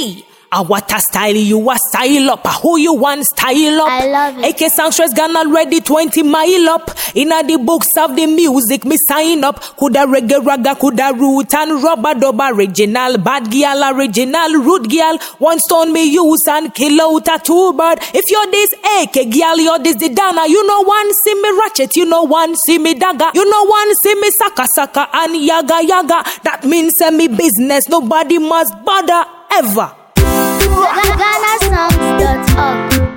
Hey, a what a style you a style up. A who you want style up. I love it. AK already 20 mile up. Inna the books of the music, me sign up. Coulda reggae ragga, coulda root and rubber dub original. Bad girl, original root girl. One stone me use and kill out a two bird. If you're this AK girl, you're this the Dana. You know one see me ratchet, you know one see me dagger. You know one see me saka saka and yaga yaga. That means send me business. Nobody must bother ever.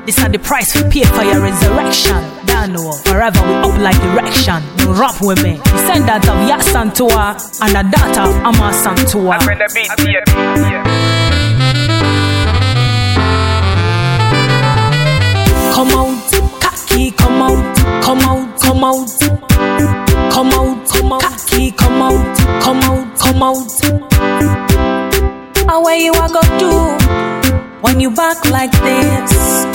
This are the price we pay for your resurrection. Don't. Forever we up like erection. You rap with me. We send that of Ya Santua and a daughter of Ama Santua. When the beat, yeah, yeah. Come out, khaki, come out, come out, come out. Come out, come out, khaki, come out, come out, come out. Where you a go do when you back like this?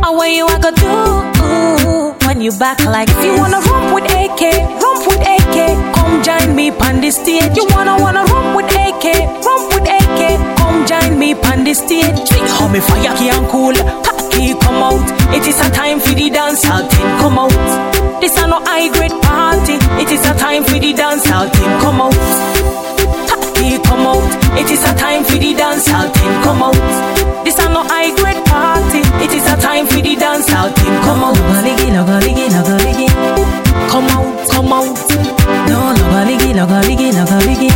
Where you a go do when you back like If you wanna romp with AK, romp with AK, come join me on the stage. You wanna wanna romp with AK, romp with AK, come join me on the stage. Sing how me fire and cool, khaki come out. It is a time for the dance team come out. This a no high grade party. It is a time for the dance come out. Logaligi, logaligi, logaligi. Come out, come out, No, logaligi, logaligi, logaligi.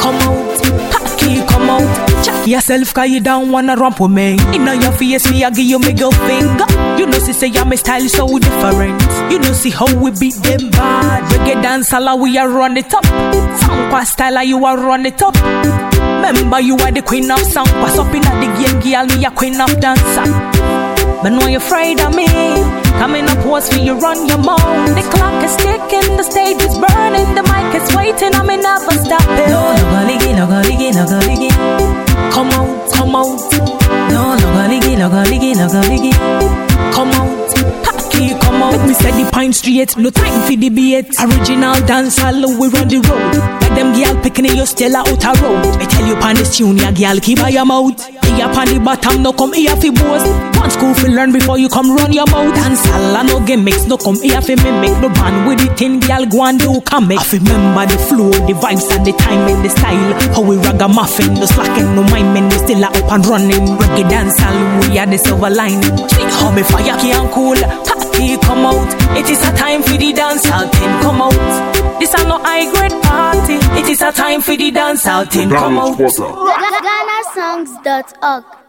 come out. Khaki come out. Check yourself, cause you don't wanna romp with me. Inna your face, me I give you middle finger. You know, see, say yeah, my style so different. You know, see how we beat them bad. Reggae dance, all we are run it up. Sankwa style, you are run it up. Remember, you are the queen of song. What's up in the game, girl? Me a queen of dancer. But know you're afraid of me. Coming up, what's for you run your mouth? The clock is ticking, the stage is burning, the mic is waiting. I may never stopping. it. No, logaligi, logaligi, logaligi. Come out, come out, No, logaligi, logaligi, logaligi. come out. Khaki, come out. Let me set the pine straight, no time for debate. Original dance, all we run the road. Let them girl picking you Stella out a road. I tell you, pan this tune, ya girl, keep by your mouth. Here upon the bottom, no come here fi boast. One school fi learn before you come run your mouth. Dance all no gimmicks, no come here fi mimic. No band with the thing, girl, go and do comic. I remember the flow, the vibes and the timing, the style. How we ragamuffin, no slacking, no miming, we still up and running. Reggae dance all we are the silver lining. How me fire can cool, come out. It is a time for the dance hall thing come out. This a no high grade party. It is a time for the dance hall thing come out. GhanaSongs.org.